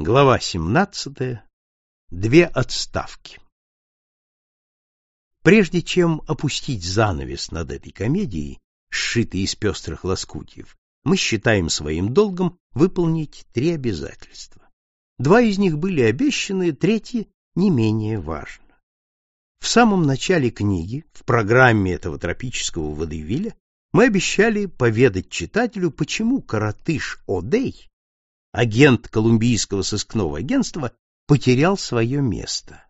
Глава 17. Две отставки. Прежде чем опустить занавес над этой комедией, сшитой из пестрых лоскутьев, мы считаем своим долгом выполнить три обязательства. Два из них были обещаны, третье не менее важно. В самом начале книги, в программе этого тропического водевиля, мы обещали поведать читателю, почему коротыш Одей агент колумбийского сыскного агентства, потерял свое место.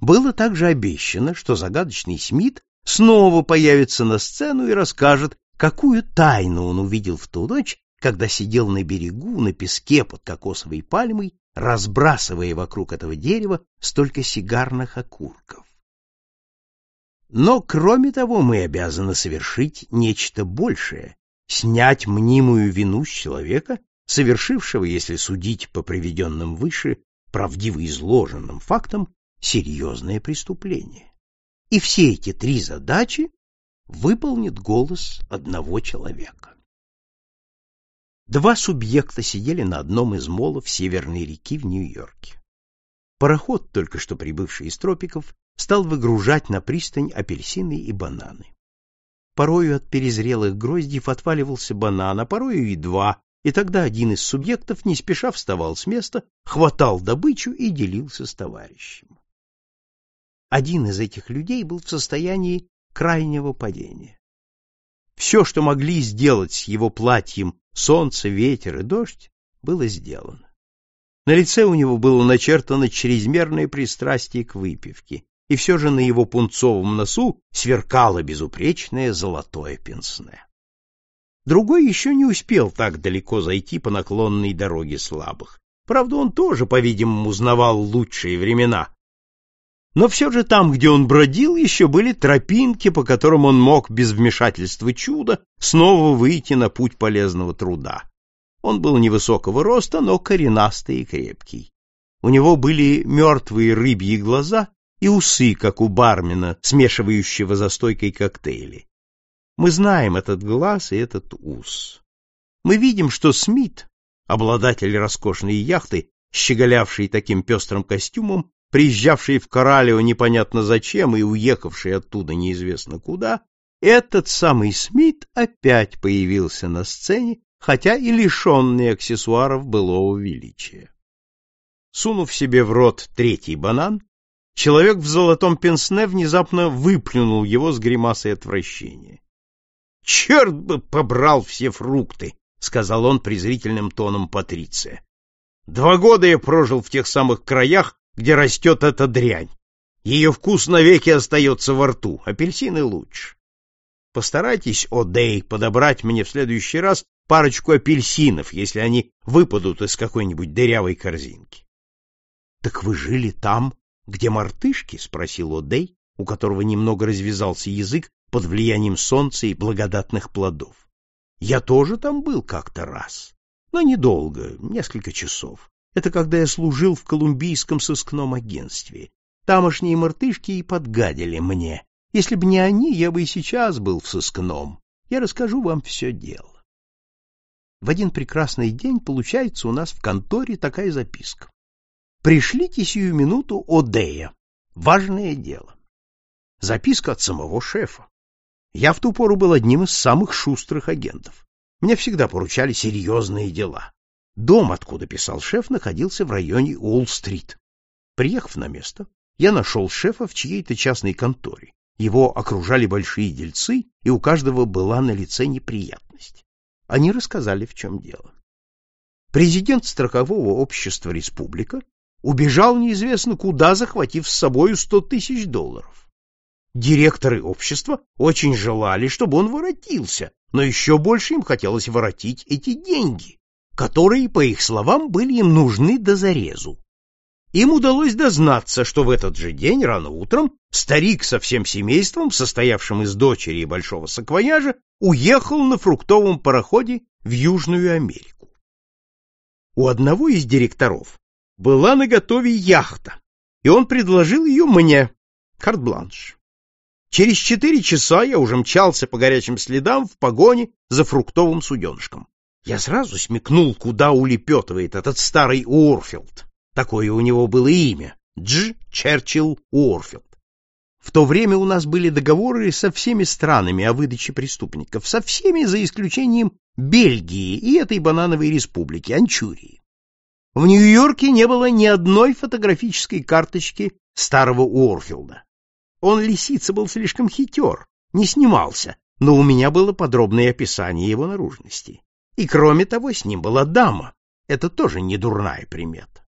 Было также обещано, что загадочный Смит снова появится на сцену и расскажет, какую тайну он увидел в ту ночь, когда сидел на берегу, на песке под кокосовой пальмой, разбрасывая вокруг этого дерева столько сигарных окурков. Но, кроме того, мы обязаны совершить нечто большее — снять мнимую вину с человека совершившего, если судить по приведенным выше, правдиво изложенным фактам, серьезное преступление. И все эти три задачи выполнит голос одного человека. Два субъекта сидели на одном из молов Северной реки в Нью-Йорке. Пароход, только что прибывший из тропиков, стал выгружать на пристань апельсины и бананы. Порою от перезрелых гроздьев отваливался банан, а порою и два, и тогда один из субъектов не спеша вставал с места, хватал добычу и делился с товарищем. Один из этих людей был в состоянии крайнего падения. Все, что могли сделать с его платьем солнце, ветер и дождь, было сделано. На лице у него было начертано чрезмерное пристрастие к выпивке, и все же на его пунцовом носу сверкало безупречное золотое пенсне. Другой еще не успел так далеко зайти по наклонной дороге слабых. Правда, он тоже, по-видимому, узнавал лучшие времена. Но все же там, где он бродил, еще были тропинки, по которым он мог без вмешательства чуда снова выйти на путь полезного труда. Он был невысокого роста, но коренастый и крепкий. У него были мертвые рыбьи глаза и усы, как у бармена, смешивающего за стойкой коктейли. Мы знаем этот глаз и этот ус. Мы видим, что Смит, обладатель роскошной яхты, щеголявший таким пестрым костюмом, приезжавший в Коралево непонятно зачем и уехавший оттуда неизвестно куда, этот самый Смит опять появился на сцене, хотя и лишенный аксессуаров былого величия. Сунув себе в рот третий банан, человек в золотом пенсне внезапно выплюнул его с гримасой отвращения. Черт бы побрал все фрукты, сказал он презрительным тоном Патриция. Два года я прожил в тех самых краях, где растет эта дрянь. Ее вкус навеки остается во рту, апельсины лучше. Постарайтесь, о Дэй, подобрать мне в следующий раз парочку апельсинов, если они выпадут из какой-нибудь дырявой корзинки. — Так вы жили там, где мартышки? — спросил Одей, у которого немного развязался язык под влиянием солнца и благодатных плодов. Я тоже там был как-то раз, но недолго, несколько часов. Это когда я служил в колумбийском сыскном агентстве. Тамошние мартышки и подгадили мне. Если бы не они, я бы и сейчас был в сыскном. Я расскажу вам все дело. В один прекрасный день получается у нас в конторе такая записка. Пришлите сию минуту Одея. Важное дело. Записка от самого шефа. Я в ту пору был одним из самых шустрых агентов. Мне всегда поручали серьезные дела. Дом, откуда писал шеф, находился в районе Уолл-стрит. Приехав на место, я нашел шефа в чьей-то частной конторе. Его окружали большие дельцы, и у каждого была на лице неприятность. Они рассказали, в чем дело. Президент страхового общества «Республика» убежал неизвестно куда, захватив с собою сто тысяч долларов. Директоры общества очень желали, чтобы он воротился, но еще больше им хотелось воротить эти деньги, которые, по их словам, были им нужны до зарезу. Им удалось дознаться, что в этот же день, рано утром, старик со всем семейством, состоявшим из дочери и большого саквояжа, уехал на фруктовом пароходе в Южную Америку. У одного из директоров была наготове яхта, и он предложил ее мне, карт-бланш. Через четыре часа я уже мчался по горячим следам в погоне за фруктовым суденышком. Я сразу смекнул, куда улепетывает этот старый Уорфилд. Такое у него было имя — Дж. Черчилл Уорфилд. В то время у нас были договоры со всеми странами о выдаче преступников, со всеми за исключением Бельгии и этой банановой республики, Анчурии. В Нью-Йорке не было ни одной фотографической карточки старого Уорфилда. Он, лисица, был слишком хитер, не снимался, но у меня было подробное описание его наружности. И кроме того, с ним была дама. Это тоже не дурная примета.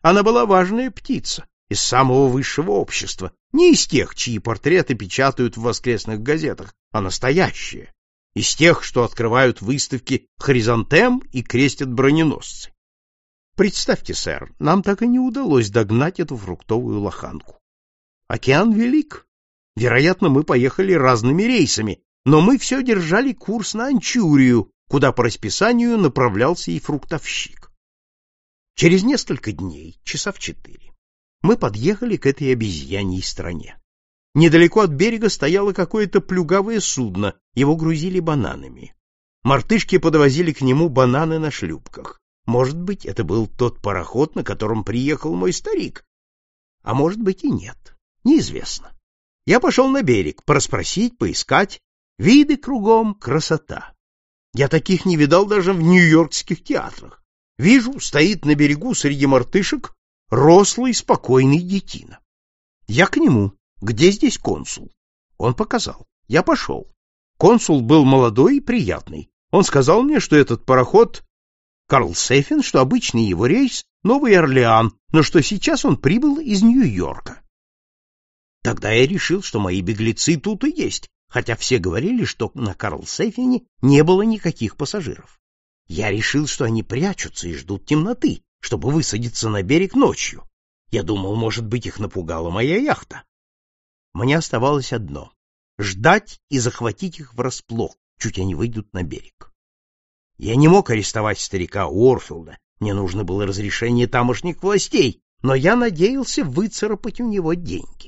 Она была важная птица, из самого высшего общества, не из тех, чьи портреты печатают в воскресных газетах, а настоящие, из тех, что открывают выставки «Хризантем» и крестят броненосцы. Представьте, сэр, нам так и не удалось догнать эту фруктовую лоханку. Океан велик. Вероятно, мы поехали разными рейсами, но мы все держали курс на Анчурию, куда по расписанию направлялся и фруктовщик. Через несколько дней, часа в четыре, мы подъехали к этой обезьяньей стране. Недалеко от берега стояло какое-то плюгавое судно, его грузили бананами. Мартышки подвозили к нему бананы на шлюпках. Может быть, это был тот пароход, на котором приехал мой старик. А может быть и нет. Неизвестно. Я пошел на берег, проспросить, поискать. Виды кругом, красота. Я таких не видал даже в нью-йоркских театрах. Вижу, стоит на берегу среди мартышек рослый, спокойный детина. Я к нему. Где здесь консул? Он показал. Я пошел. Консул был молодой и приятный. Он сказал мне, что этот пароход Карл Сейфин, что обычный его рейс — Новый Орлеан, но что сейчас он прибыл из Нью-Йорка. Тогда я решил, что мои беглецы тут и есть, хотя все говорили, что на Карлсефене не было никаких пассажиров. Я решил, что они прячутся и ждут темноты, чтобы высадиться на берег ночью. Я думал, может быть, их напугала моя яхта. Мне оставалось одно — ждать и захватить их врасплох, чуть они выйдут на берег. Я не мог арестовать старика Уорфилда, мне нужно было разрешение тамошних властей, но я надеялся выцарапать у него деньги.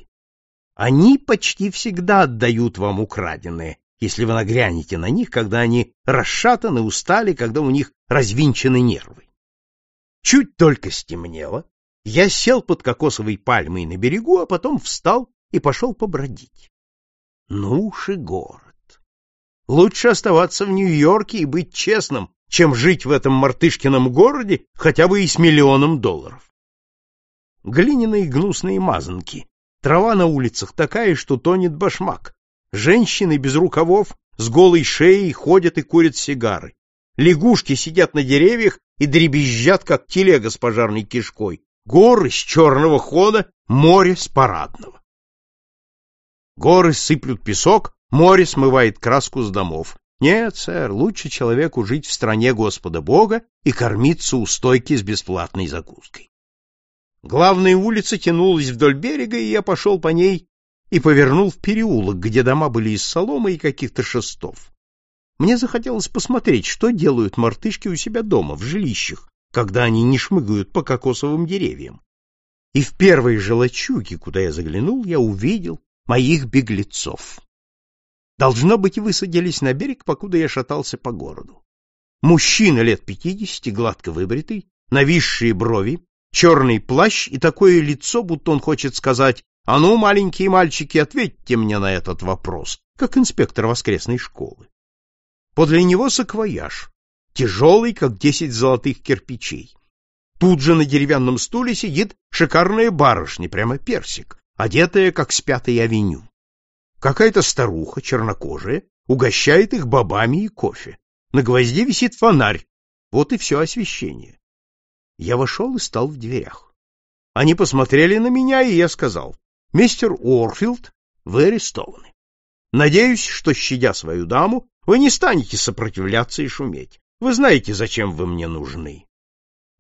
Они почти всегда отдают вам украденное, если вы нагрянете на них, когда они расшатаны, устали, когда у них развинчены нервы. Чуть только стемнело, я сел под кокосовой пальмой на берегу, а потом встал и пошел побродить. Ну уж и город. Лучше оставаться в Нью-Йорке и быть честным, чем жить в этом мартышкином городе хотя бы и с миллионом долларов. Глиняные гнусные мазанки, Трава на улицах такая, что тонет башмак. Женщины без рукавов с голой шеей ходят и курят сигары. Лягушки сидят на деревьях и дребезжат, как телега с пожарной кишкой. Горы с черного хода, море с парадного. Горы сыплют песок, море смывает краску с домов. Нет, сэр, лучше человеку жить в стране Господа Бога и кормиться у стойки с бесплатной закуской. Главная улица тянулась вдоль берега, и я пошел по ней и повернул в переулок, где дома были из соломы и каких-то шестов. Мне захотелось посмотреть, что делают мартышки у себя дома, в жилищах, когда они не шмыгают по кокосовым деревьям. И в первой же куда я заглянул, я увидел моих беглецов. Должно быть, высадились на берег, покуда я шатался по городу. Мужчина лет пятидесяти, гладко выбритый, нависшие брови, черный плащ и такое лицо, будто он хочет сказать «А ну, маленькие мальчики, ответьте мне на этот вопрос», как инспектор воскресной школы. Подле него саквояж, тяжелый, как десять золотых кирпичей. Тут же на деревянном стуле сидит шикарная барышня, прямо персик, одетая, как с пятой авеню. Какая-то старуха, чернокожая, угощает их бобами и кофе. На гвозде висит фонарь. Вот и все освещение. Я вошел и стал в дверях. Они посмотрели на меня, и я сказал, «Мистер Уорфилд, вы арестованы. Надеюсь, что, щадя свою даму, вы не станете сопротивляться и шуметь. Вы знаете, зачем вы мне нужны».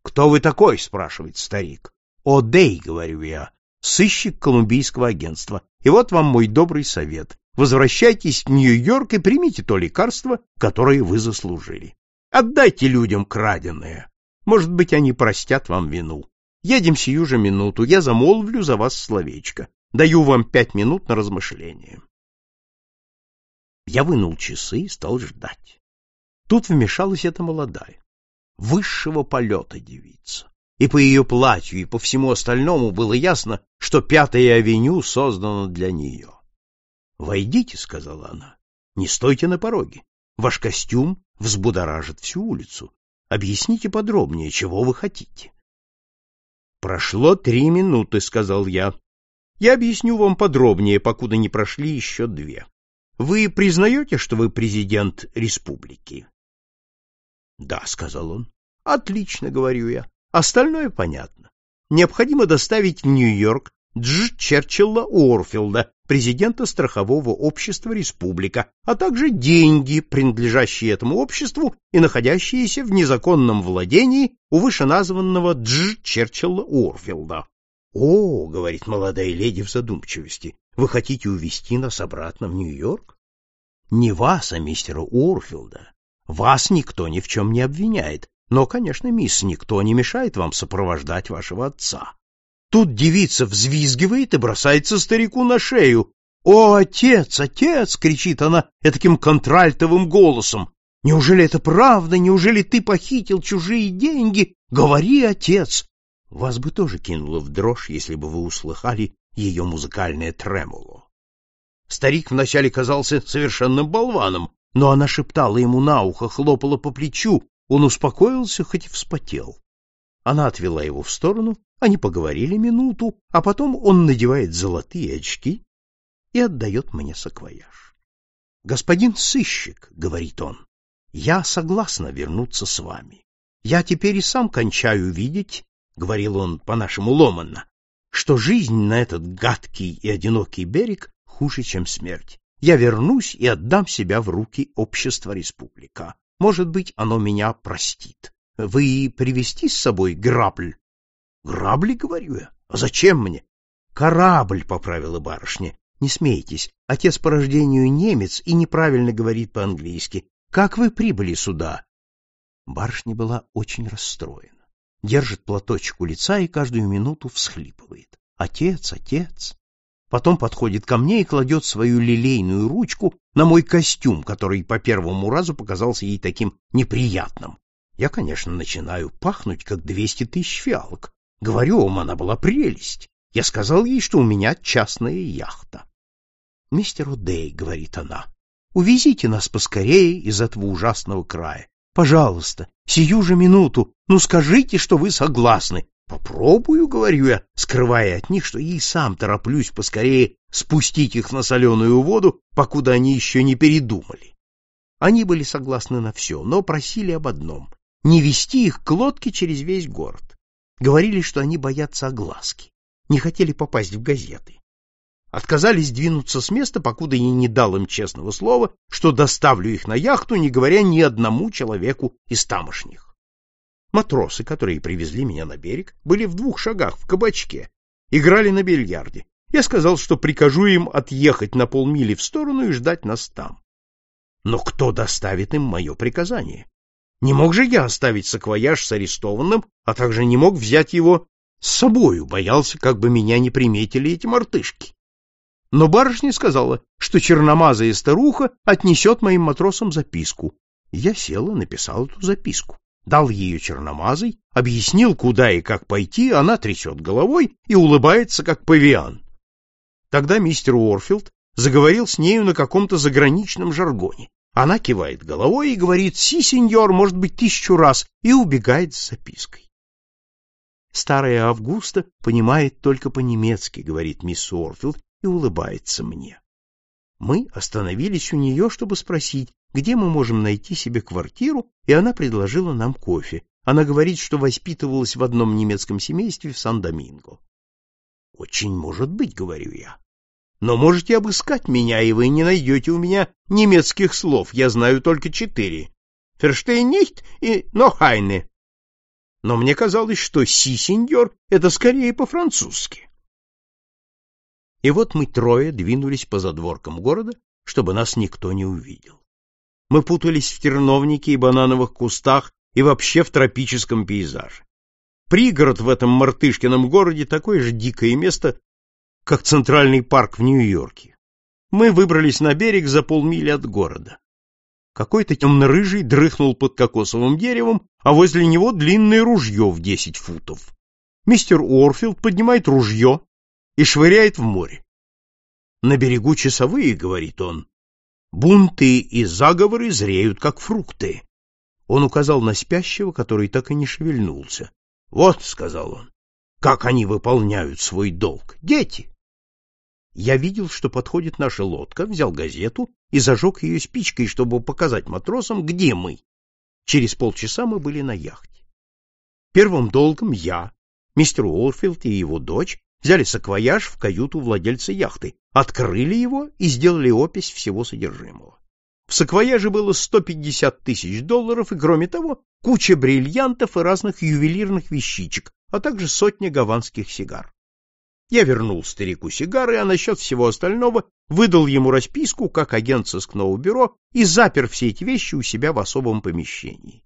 «Кто вы такой?» — спрашивает старик. «О, Дэй», — говорю я, — «сыщик колумбийского агентства. И вот вам мой добрый совет. Возвращайтесь в Нью-Йорк и примите то лекарство, которое вы заслужили. Отдайте людям краденое, может быть, они простят вам вину. Едем сию же минуту, я замолвлю за вас словечко. Даю вам пять минут на размышление. Я вынул часы и стал ждать. Тут вмешалась эта молодая, высшего полета девица. И по ее платью, и по всему остальному было ясно, что Пятая авеню создана для нее. «Войдите», — сказала она, — «не стойте на пороге. Ваш костюм взбудоражит всю улицу. Объясните подробнее, чего вы хотите». «Прошло три минуты», — сказал я. «Я объясню вам подробнее, покуда не прошли еще две. Вы признаете, что вы президент республики?» «Да», — сказал он. «Отлично», — говорю я. «Остальное понятно. Необходимо доставить в Нью-Йорк Дж. Черчилла Уорфилда, президента страхового общества «Республика», а также деньги, принадлежащие этому обществу и находящиеся в незаконном владении у вышеназванного Дж. Черчилла Уорфилда. «О, — говорит молодая леди в задумчивости, — вы хотите увезти нас обратно в Нью-Йорк? Не вас, а мистера Уорфилда. Вас никто ни в чем не обвиняет, но, конечно, мисс, никто не мешает вам сопровождать вашего отца. Тут девица взвизгивает и бросается старику на шею. «О, отец, отец!» — кричит она таким контральтовым голосом. «Неужели это правда? Неужели ты похитил чужие деньги? Говори, отец!» Вас бы тоже кинуло в дрожь, если бы вы услыхали ее музыкальное тремоло. Старик вначале казался совершенным болваном, но она шептала ему на ухо, хлопала по плечу, он успокоился, хоть и вспотел. Она отвела его в сторону, они поговорили минуту, а потом он надевает золотые очки и отдает мне саквояж. «Господин сыщик», — говорит он, — «я согласна вернуться с вами. Я теперь и сам кончаю видеть, — говорил он по-нашему ломанно, — что жизнь на этот гадкий и одинокий берег хуже, чем смерть. Я вернусь и отдам себя в руки общества республика. Может быть, оно меня простит. Вы привести с собой грабль? Грабли, говорю я. А зачем мне? Корабль, поправила барышня. Не смейтесь. Отец по рождению немец и неправильно говорит по-английски. Как вы прибыли сюда? Барышня была очень расстроена. Держит платочек у лица и каждую минуту всхлипывает. Отец, отец. Потом подходит ко мне и кладет свою лилейную ручку на мой костюм, который по первому разу показался ей таким неприятным. Я, конечно, начинаю пахнуть, как двести тысяч фиалок. Говорю вам, она была прелесть. Я сказал ей, что у меня частная яхта. «Мистер Удей», — говорит она, — «увезите нас поскорее из этого ужасного края. Пожалуйста, сию же минуту, ну скажите, что вы согласны. Попробую, говорю я, скрывая от них, что и сам тороплюсь поскорее спустить их на соленую воду, покуда они еще не передумали. Они были согласны на все, но просили об одном — не вести их к лодке через весь город. Говорили, что они боятся огласки, не хотели попасть в газеты. Отказались двинуться с места, покуда я не дал им честного слова, что доставлю их на яхту, не говоря ни одному человеку из тамошних. Матросы, которые привезли меня на берег, были в двух шагах в кабачке, играли на бильярде. Я сказал, что прикажу им отъехать на полмили в сторону и ждать нас там. Но кто доставит им мое приказание? Не мог же я оставить саквояж с арестованным, а также не мог взять его с собою, боялся, как бы меня не приметили эти мартышки. Но барышня сказала, что черномазая старуха отнесет моим матросам записку. Я села, написал эту записку дал ее черномазой, объяснил, куда и как пойти, она трясет головой и улыбается, как павиан. Тогда мистер Уорфилд заговорил с нею на каком-то заграничном жаргоне. Она кивает головой и говорит «Си, сеньор, может быть, тысячу раз» и убегает с запиской. Старая Августа понимает только по-немецки, говорит мисс Уорфилд и улыбается мне. Мы остановились у нее, чтобы спросить, где мы можем найти себе квартиру, и она предложила нам кофе. Она говорит, что воспитывалась в одном немецком семействе в Сан-Доминго. Очень может быть, говорю я. Но можете обыскать меня, и вы не найдете у меня немецких слов. Я знаю только четыре. Ферштейн нихт и нохайне. Но мне казалось, что си, сеньор, это скорее по-французски. И вот мы трое двинулись по задворкам города, чтобы нас никто не увидел. Мы путались в терновнике и банановых кустах и вообще в тропическом пейзаже. Пригород в этом мартышкином городе такое же дикое место, как Центральный парк в Нью-Йорке. Мы выбрались на берег за полмили от города. Какой-то темно-рыжий дрыхнул под кокосовым деревом, а возле него длинное ружье в десять футов. Мистер Уорфилд поднимает ружье и швыряет в море. На берегу часовые, говорит он. Бунты и заговоры зреют, как фрукты. Он указал на спящего, который так и не шевельнулся. Вот, сказал он, как они выполняют свой долг. Дети. Я видел, что подходит наша лодка, взял газету и зажег ее спичкой, чтобы показать матросам, где мы. Через полчаса мы были на яхте. Первым долгом я, мистер Уорфилд и его дочь взяли саквояж в каюту владельца яхты, открыли его и сделали опись всего содержимого. В саквояже было 150 тысяч долларов и, кроме того, куча бриллиантов и разных ювелирных вещичек, а также сотня гаванских сигар. Я вернул старику сигары, а насчет всего остального выдал ему расписку как агент сыскного бюро и запер все эти вещи у себя в особом помещении.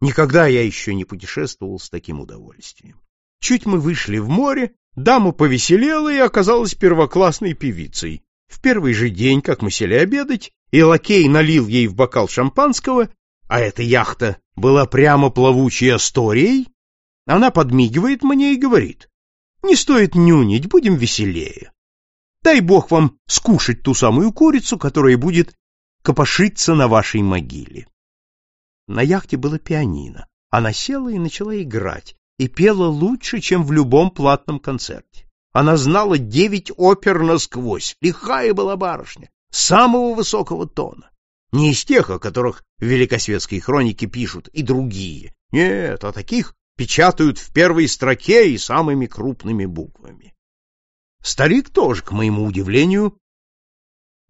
Никогда я еще не путешествовал с таким удовольствием. Чуть мы вышли в море, дама повеселела и оказалась первоклассной певицей. В первый же день, как мы сели обедать, и лакей налил ей в бокал шампанского, а эта яхта была прямо плавучей асторией, она подмигивает мне и говорит, не стоит нюнить, будем веселее. Дай бог вам скушать ту самую курицу, которая будет копошиться на вашей могиле. На яхте было пианино. Она села и начала играть, и пела лучше, чем в любом платном концерте. Она знала девять опер насквозь, лихая была барышня, самого высокого тона. Не из тех, о которых в великосветской хронике пишут и другие. Нет, а таких, печатают в первой строке и самыми крупными буквами. Старик тоже, к моему удивлению,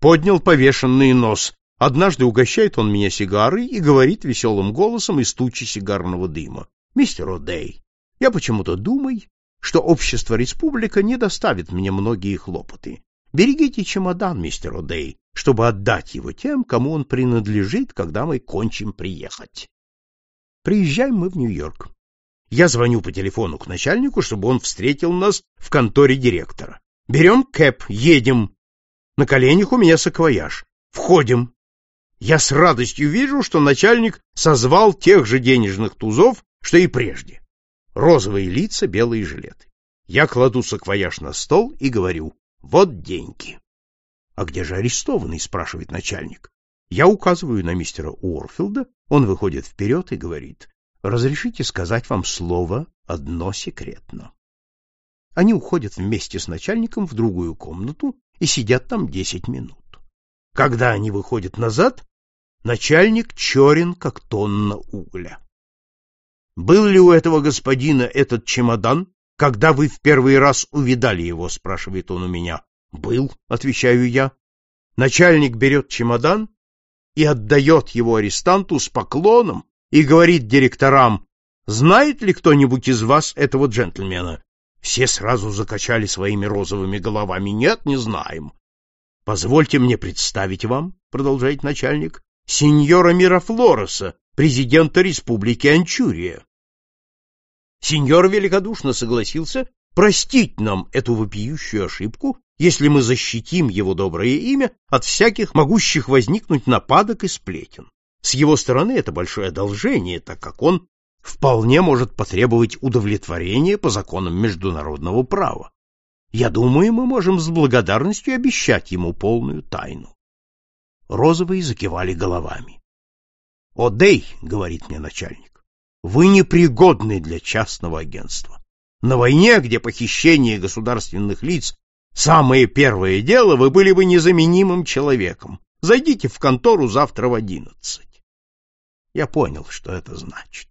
поднял повешенный нос. Однажды угощает он меня сигарой и говорит веселым голосом из тучи сигарного дыма. «Мистер О'Дей, я почему-то думаю, что общество республика не доставит мне многие хлопоты. Берегите чемодан, мистер О'Дей, чтобы отдать его тем, кому он принадлежит, когда мы кончим приехать. Приезжаем мы в Нью-Йорк. Я звоню по телефону к начальнику, чтобы он встретил нас в конторе директора. Берем кэп, едем. На коленях у меня саквояж. Входим. Я с радостью вижу, что начальник созвал тех же денежных тузов, что и прежде. Розовые лица, белые жилеты. Я кладу саквояж на стол и говорю, вот деньги. — А где же арестованный? — спрашивает начальник. Я указываю на мистера Уорфилда, он выходит вперед и говорит, Разрешите сказать вам слово одно секретно. Они уходят вместе с начальником в другую комнату и сидят там десять минут. Когда они выходят назад, начальник черен, как тонна угля. «Был ли у этого господина этот чемодан, когда вы в первый раз увидали его?» — спрашивает он у меня. «Был», — отвечаю я. Начальник берет чемодан и отдает его арестанту с поклоном, и говорит директорам, знает ли кто-нибудь из вас этого джентльмена? Все сразу закачали своими розовыми головами. Нет, не знаем. Позвольте мне представить вам, продолжает начальник, сеньора Мирафлореса, президента Республики Анчурия. Сеньор великодушно согласился простить нам эту вопиющую ошибку, если мы защитим его доброе имя от всяких могущих возникнуть нападок и сплетен. С его стороны это большое одолжение, так как он вполне может потребовать удовлетворения по законам международного права. Я думаю, мы можем с благодарностью обещать ему полную тайну. Розовые закивали головами. — О, Дэй, — говорит мне начальник, — вы непригодны для частного агентства. На войне, где похищение государственных лиц — самое первое дело, вы были бы незаменимым человеком. Зайдите в контору завтра в одиннадцать. Я понял, что это значит.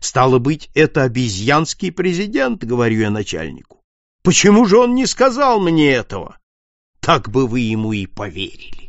Стало быть, это обезьянский президент, говорю я начальнику. Почему же он не сказал мне этого? Так бы вы ему и поверили.